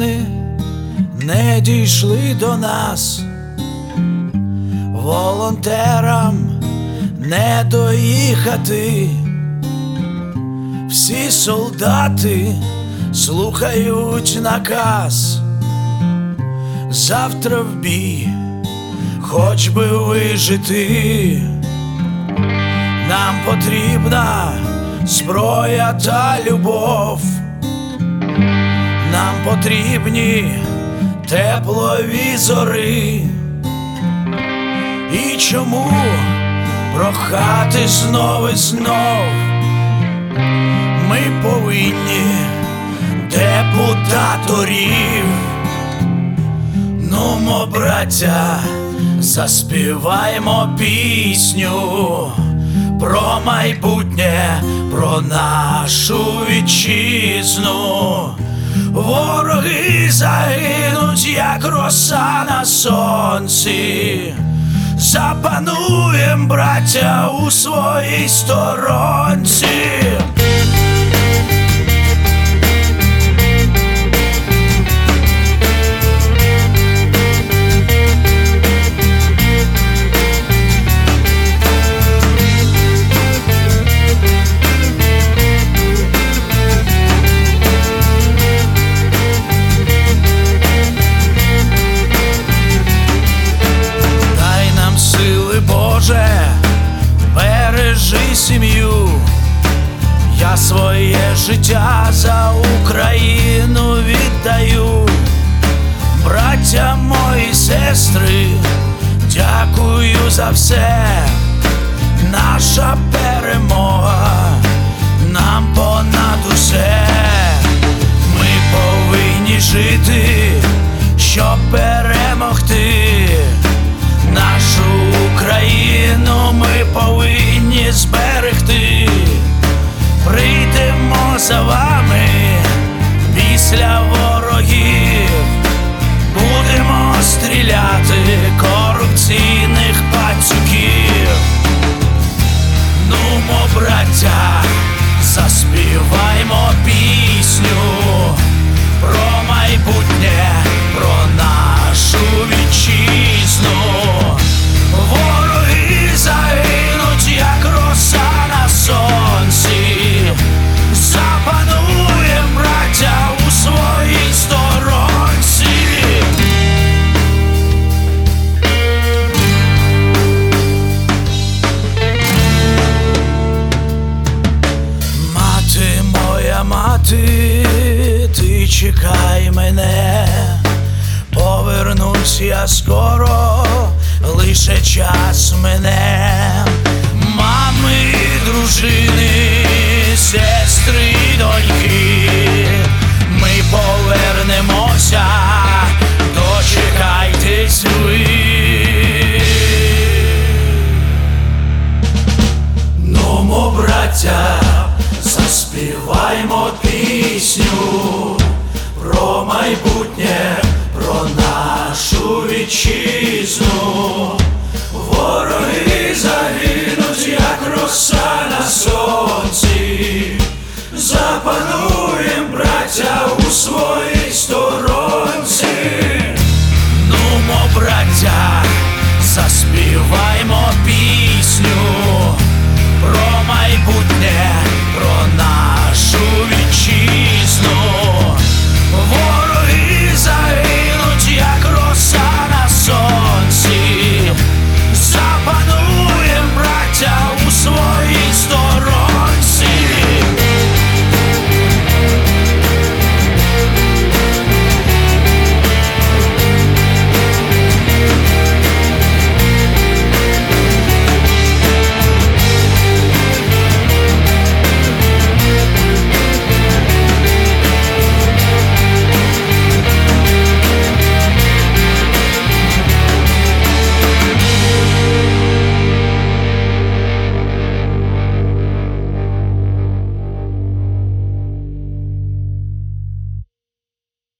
новини не дійшли до нас, волонтерам не доїхати, всі солдати слухають наказ, завтра в бій, хоч би вижити. Нам потрібна зброя та любов. Нам потрібні тепловізори. І чому прохати знов і знов? Ми повинні депутаторів. Нумо, браття, заспіваємо пісню про майбутнє, про нашу вітчизну. Вороги загинуть, як роса на сонці. Запануєм, браття, у своїй сторонці. Своє життя за Україну віддаю. Браття мої сестри, дякую за все. Наша перемога мати, ти чекай мене, повернусь я скоро, лише час мене, мами, дружини, сестри, доньки, ми повернемося, дочекайтесь ви. Нумо, браття, заспіваймо